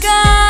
God.